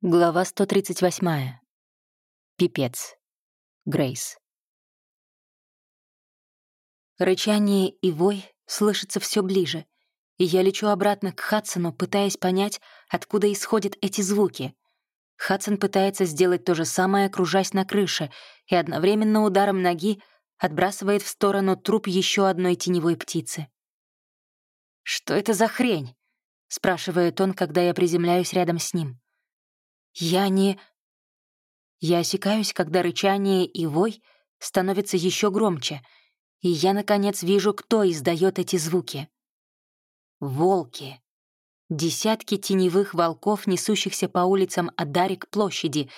Глава 138. Пипец. Грейс. Рычание и вой слышатся все ближе, и я лечу обратно к Хадсону, пытаясь понять, откуда исходят эти звуки. Хадсон пытается сделать то же самое, кружась на крыше, и одновременно ударом ноги отбрасывает в сторону труп еще одной теневой птицы. «Что это за хрень?» — спрашивает он, когда я приземляюсь рядом с ним. «Я не...» Я осекаюсь, когда рычание и вой становятся еще громче, и я, наконец, вижу, кто издает эти звуки. Волки. Десятки теневых волков, несущихся по улицам Адари к площади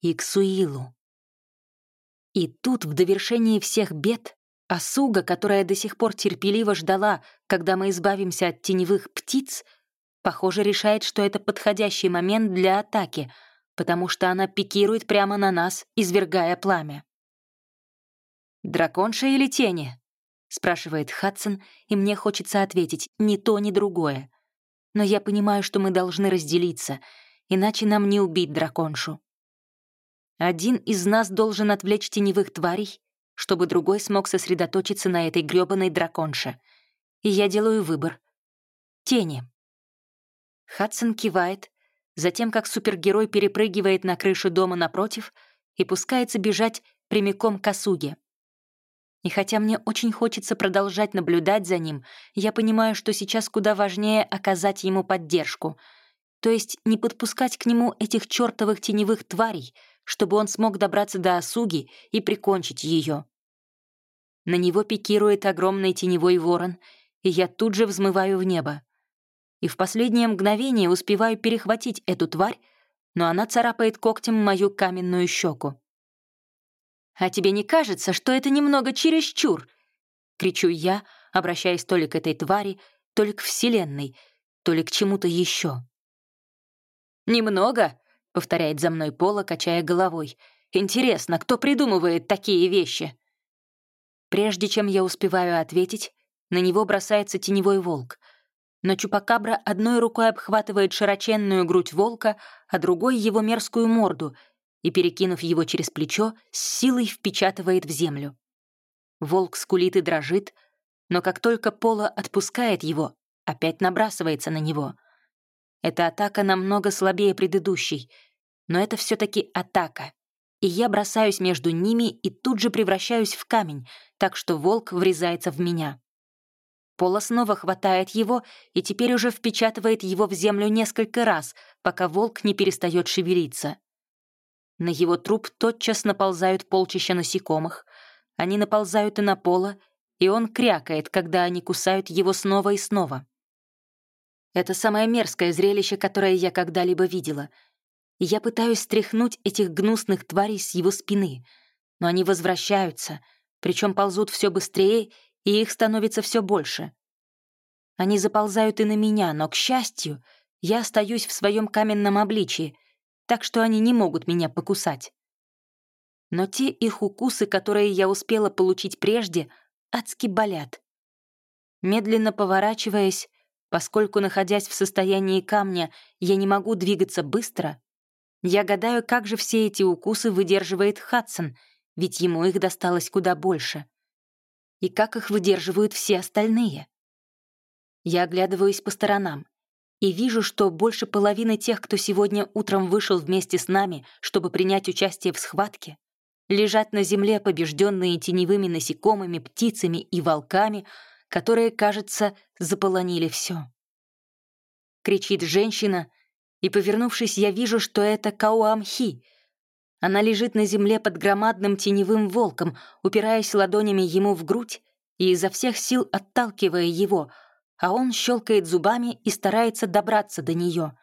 и к Суилу. И тут, в довершении всех бед, Асуга, которая до сих пор терпеливо ждала, когда мы избавимся от теневых птиц, — Похоже, решает, что это подходящий момент для атаки, потому что она пикирует прямо на нас, извергая пламя. «Драконша или тени?» — спрашивает Хадсон, и мне хочется ответить ни то, ни другое. Но я понимаю, что мы должны разделиться, иначе нам не убить драконшу. Один из нас должен отвлечь теневых тварей, чтобы другой смог сосредоточиться на этой грёбаной драконше. И я делаю выбор. Тени. Хадсон кивает, затем как супергерой перепрыгивает на крышу дома напротив и пускается бежать прямиком к Асуге. И хотя мне очень хочется продолжать наблюдать за ним, я понимаю, что сейчас куда важнее оказать ему поддержку, то есть не подпускать к нему этих чертовых теневых тварей, чтобы он смог добраться до Асуги и прикончить ее. На него пикирует огромный теневой ворон, и я тут же взмываю в небо и в последнее мгновение успеваю перехватить эту тварь, но она царапает когтем мою каменную щеку. «А тебе не кажется, что это немного чересчур?» — кричу я, обращаясь то ли к этой твари, то ли к Вселенной, то ли к чему-то еще. «Немного?» — повторяет за мной Пола, качая головой. «Интересно, кто придумывает такие вещи?» Прежде чем я успеваю ответить, на него бросается теневой волк — но Чупакабра одной рукой обхватывает широченную грудь волка, а другой — его мерзкую морду, и, перекинув его через плечо, с силой впечатывает в землю. Волк скулит и дрожит, но как только Пола отпускает его, опять набрасывается на него. Эта атака намного слабее предыдущей, но это все таки атака, и я бросаюсь между ними и тут же превращаюсь в камень, так что волк врезается в меня. Пола снова хватает его и теперь уже впечатывает его в землю несколько раз, пока волк не перестает шевелиться. На его труп тотчас наползают полчища насекомых. Они наползают и на Пола, и он крякает, когда они кусают его снова и снова. Это самое мерзкое зрелище, которое я когда-либо видела. Я пытаюсь стряхнуть этих гнусных тварей с его спины, но они возвращаются, причем ползут все быстрее и их становится все больше. Они заползают и на меня, но, к счастью, я остаюсь в своем каменном обличии, так что они не могут меня покусать. Но те их укусы, которые я успела получить прежде, адски болят. Медленно поворачиваясь, поскольку, находясь в состоянии камня, я не могу двигаться быстро, я гадаю, как же все эти укусы выдерживает Хадсон, ведь ему их досталось куда больше и как их выдерживают все остальные. Я оглядываюсь по сторонам и вижу, что больше половины тех, кто сегодня утром вышел вместе с нами, чтобы принять участие в схватке, лежат на земле, побежденные теневыми насекомыми, птицами и волками, которые, кажется, заполонили все. Кричит женщина, и, повернувшись, я вижу, что это Кауамхи, она лежит на земле под громадным теневым волком, упираясь ладонями ему в грудь и изо всех сил отталкивая его, а он щелкает зубами и старается добраться до нее.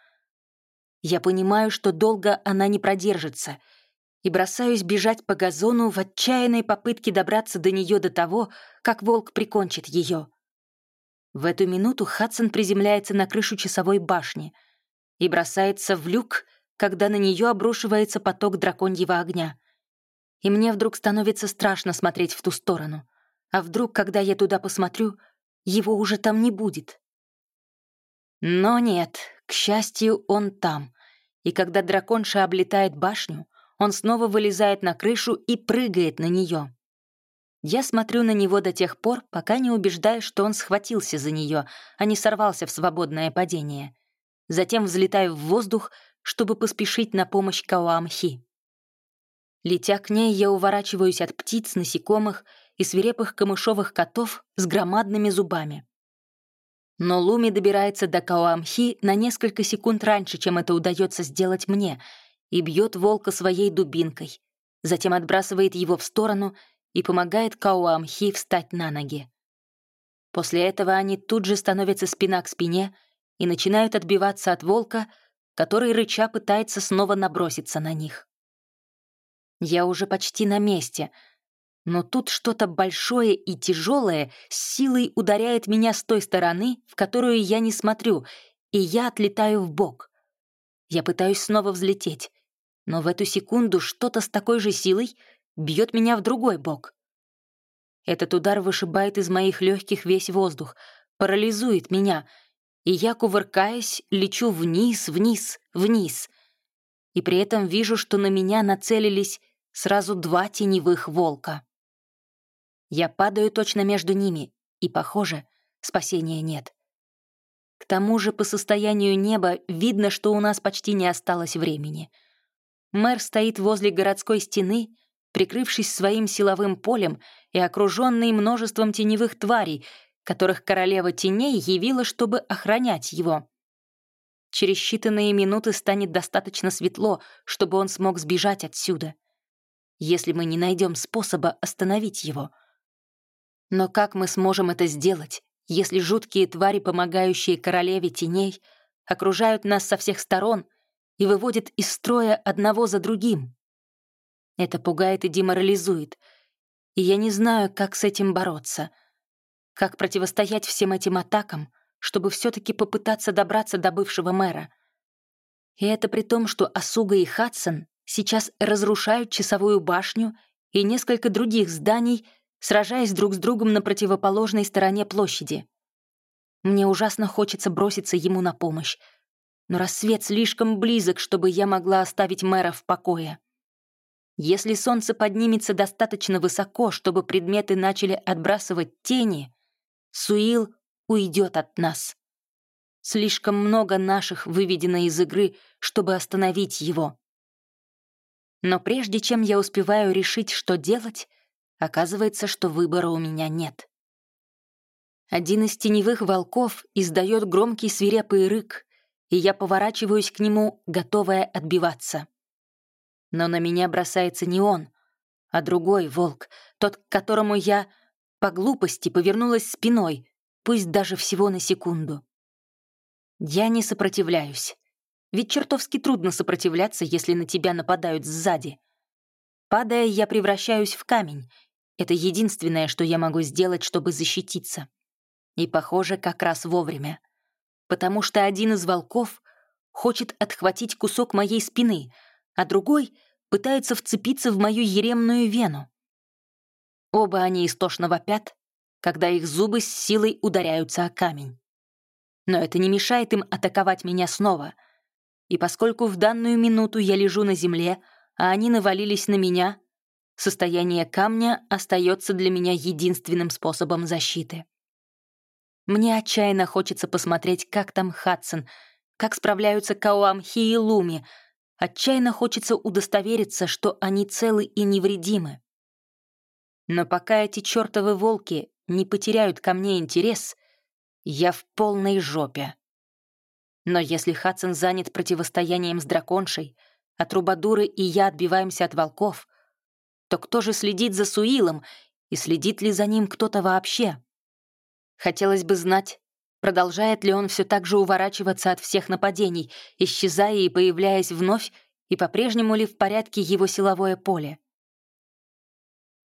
Я понимаю, что долго она не продержится, и бросаюсь бежать по газону в отчаянной попытке добраться до нее до того, как волк прикончит ее. В эту минуту Хадсон приземляется на крышу часовой башни и бросается в люк, когда на нее обрушивается поток драконьего огня. И мне вдруг становится страшно смотреть в ту сторону. А вдруг, когда я туда посмотрю, его уже там не будет? Но нет, к счастью, он там. И когда драконша облетает башню, он снова вылезает на крышу и прыгает на нее. Я смотрю на него до тех пор, пока не убеждаюсь, что он схватился за нее, а не сорвался в свободное падение. Затем взлетаю в воздух, чтобы поспешить на помощь Кауамхи. Летя к ней, я уворачиваюсь от птиц, насекомых и свирепых камышовых котов с громадными зубами. Но Луми добирается до Кауамхи на несколько секунд раньше, чем это удается сделать мне, и бьет волка своей дубинкой, затем отбрасывает его в сторону и помогает Кауамхи встать на ноги. После этого они тут же становятся спина к спине и начинают отбиваться от волка, который рыча пытается снова наброситься на них. Я уже почти на месте, но тут что-то большое и тяжелое с силой ударяет меня с той стороны, в которую я не смотрю, и я отлетаю в бок. Я пытаюсь снова взлететь, но в эту секунду что-то с такой же силой бьет меня в другой бок. Этот удар вышибает из моих легких весь воздух, парализует меня, и я, кувыркаясь, лечу вниз, вниз, вниз. И при этом вижу, что на меня нацелились сразу два теневых волка. Я падаю точно между ними, и, похоже, спасения нет. К тому же по состоянию неба видно, что у нас почти не осталось времени. Мэр стоит возле городской стены, прикрывшись своим силовым полем и окруженный множеством теневых тварей, которых королева теней явила, чтобы охранять его. Через считанные минуты станет достаточно светло, чтобы он смог сбежать отсюда — если мы не найдем способа остановить его. Но как мы сможем это сделать, если жуткие твари, помогающие королеве теней, окружают нас со всех сторон и выводят из строя одного за другим? Это пугает и деморализует, и я не знаю, как с этим бороться, как противостоять всем этим атакам, чтобы все таки попытаться добраться до бывшего мэра. И это при том, что Асуга и Хадсон сейчас разрушают часовую башню и несколько других зданий, сражаясь друг с другом на противоположной стороне площади. Мне ужасно хочется броситься ему на помощь, но рассвет слишком близок, чтобы я могла оставить мэра в покое. Если солнце поднимется достаточно высоко, чтобы предметы начали отбрасывать тени, Суил уйдет от нас. Слишком много наших выведено из игры, чтобы остановить его. Но прежде чем я успеваю решить, что делать, оказывается, что выбора у меня нет. Один из теневых волков издает громкий свирепый рык, и я поворачиваюсь к нему, готовая отбиваться. Но на меня бросается не он, а другой волк, тот, к которому я по глупости повернулась спиной, пусть даже всего на секунду. Я не сопротивляюсь. Ведь чертовски трудно сопротивляться, если на тебя нападают сзади. Падая, я превращаюсь в камень. Это единственное, что я могу сделать, чтобы защититься. И, похоже, как раз вовремя. Потому что один из волков хочет отхватить кусок моей спины, а другой пытается вцепиться в мою еремную вену. Оба они истошно вопят, когда их зубы с силой ударяются о камень. Но это не мешает им атаковать меня снова — и поскольку в данную минуту я лежу на земле, а они навалились на меня, состояние камня остается для меня единственным способом защиты. Мне отчаянно хочется посмотреть, как там Хадсон, как справляются Кауамхи и Луми. Отчаянно хочется удостовериться, что они целы и невредимы. Но пока эти чертовы волки не потеряют ко мне интерес, я в полной жопе. Но если Хадсон занят противостоянием с драконшей, а Трубадуры и я отбиваемся от волков, то кто же следит за Суилом и следит ли за ним кто-то вообще? Хотелось бы знать, продолжает ли он все так же уворачиваться от всех нападений, исчезая и появляясь вновь, и по-прежнему ли в порядке его силовое поле.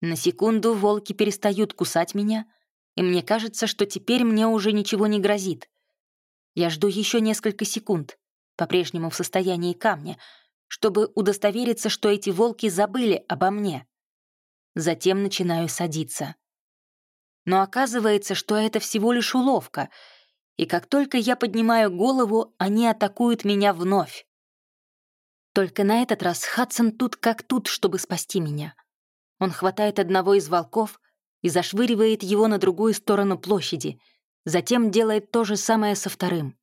На секунду волки перестают кусать меня, и мне кажется, что теперь мне уже ничего не грозит. Я жду еще несколько секунд, по-прежнему в состоянии камня, чтобы удостовериться, что эти волки забыли обо мне. Затем начинаю садиться. Но оказывается, что это всего лишь уловка, и как только я поднимаю голову, они атакуют меня вновь. Только на этот раз Хадсон тут как тут, чтобы спасти меня. Он хватает одного из волков и зашвыривает его на другую сторону площади, затем делает то же самое со вторым.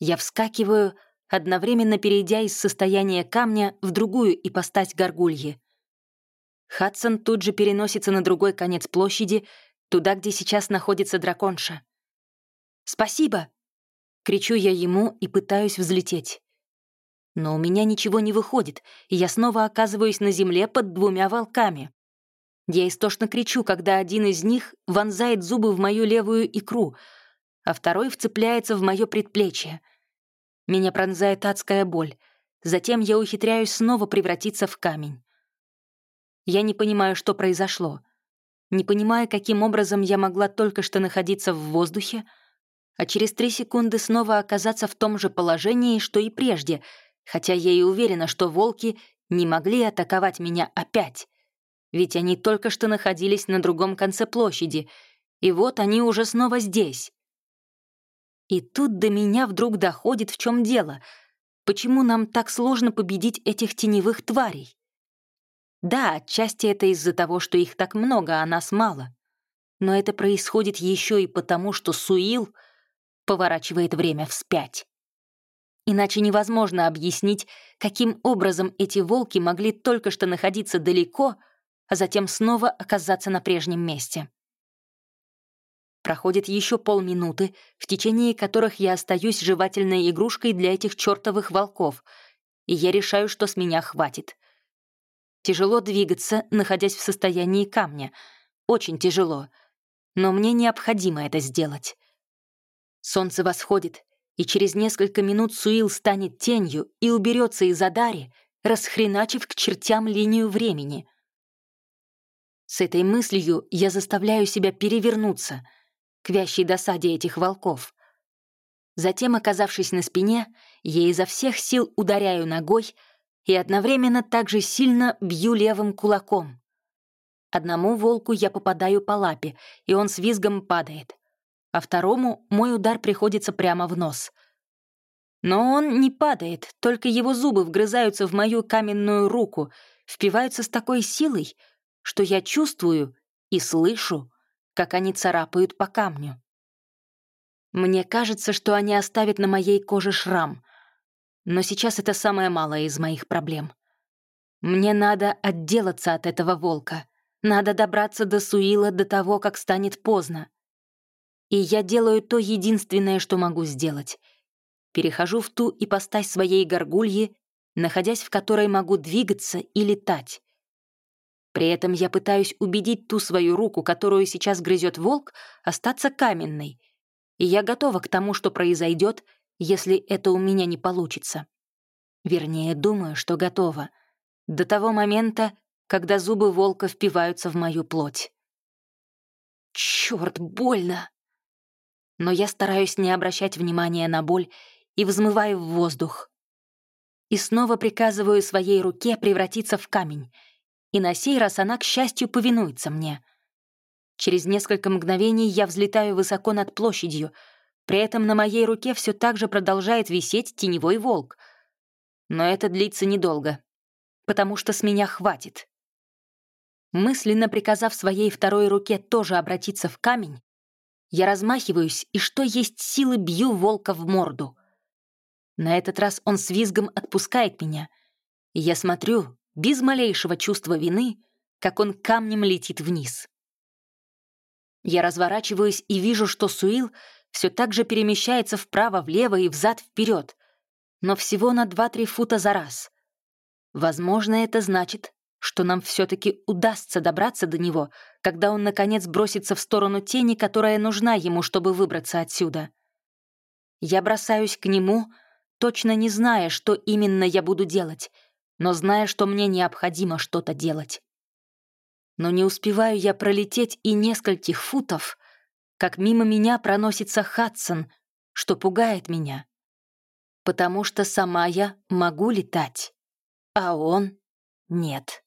Я вскакиваю, одновременно перейдя из состояния камня в другую ипостась горгульи. Хадсон тут же переносится на другой конец площади, туда, где сейчас находится драконша. «Спасибо!» — кричу я ему и пытаюсь взлететь. Но у меня ничего не выходит, и я снова оказываюсь на земле под двумя волками. Я истошно кричу, когда один из них вонзает зубы в мою левую икру, а второй вцепляется в мое предплечье. Меня пронзает адская боль. Затем я ухитряюсь снова превратиться в камень. Я не понимаю, что произошло. Не понимая, каким образом я могла только что находиться в воздухе, а через три секунды снова оказаться в том же положении, что и прежде, хотя я и уверена, что волки не могли атаковать меня опять. Ведь они только что находились на другом конце площади, и вот они уже снова здесь. И тут до меня вдруг доходит, в чем дело. Почему нам так сложно победить этих теневых тварей? Да, отчасти это из-за того, что их так много, а нас мало. Но это происходит еще и потому, что Суил поворачивает время вспять. Иначе невозможно объяснить, каким образом эти волки могли только что находиться далеко, а затем снова оказаться на прежнем месте. Проходит еще полминуты, в течение которых я остаюсь жевательной игрушкой для этих чертовых волков, и я решаю, что с меня хватит. Тяжело двигаться, находясь в состоянии камня. Очень тяжело. Но мне необходимо это сделать. Солнце восходит, и через несколько минут Суил станет тенью и уберется из Адари, расхреначив к чертям линию времени. С этой мыслью я заставляю себя перевернуться — к вящей досаде этих волков. Затем, оказавшись на спине, я изо всех сил ударяю ногой и одновременно также сильно бью левым кулаком. Одному волку я попадаю по лапе, и он с визгом падает, а второму мой удар приходится прямо в нос. Но он не падает, только его зубы вгрызаются в мою каменную руку, впиваются с такой силой, что я чувствую и слышу, как они царапают по камню. Мне кажется, что они оставят на моей коже шрам, но сейчас это самое малое из моих проблем. Мне надо отделаться от этого волка, надо добраться до Суила до того, как станет поздно. И я делаю то единственное, что могу сделать. Перехожу в ту ипостась своей горгульи, находясь в которой могу двигаться и летать. При этом я пытаюсь убедить ту свою руку, которую сейчас грызет волк, остаться каменной. И я готова к тому, что произойдет, если это у меня не получится. Вернее, думаю, что готова. До того момента, когда зубы волка впиваются в мою плоть. Черт, больно! Но я стараюсь не обращать внимания на боль и взмываю в воздух. И снова приказываю своей руке превратиться в камень — и на сей раз она, к счастью, повинуется мне. Через несколько мгновений я взлетаю высоко над площадью, при этом на моей руке все так же продолжает висеть теневой волк. Но это длится недолго, потому что с меня хватит. Мысленно приказав своей второй руке тоже обратиться в камень, я размахиваюсь и что есть силы бью волка в морду. На этот раз он с визгом отпускает меня, и я смотрю, без малейшего чувства вины, как он камнем летит вниз. Я разворачиваюсь и вижу, что Суил все так же перемещается вправо-влево и взад-вперед, но всего на 2-3 фута за раз. Возможно, это значит, что нам все-таки удастся добраться до него, когда он, наконец, бросится в сторону тени, которая нужна ему, чтобы выбраться отсюда. Я бросаюсь к нему, точно не зная, что именно я буду делать — но зная, что мне необходимо что-то делать. Но не успеваю я пролететь и нескольких футов, как мимо меня проносится Хадсон, что пугает меня. Потому что сама я могу летать, а он — нет.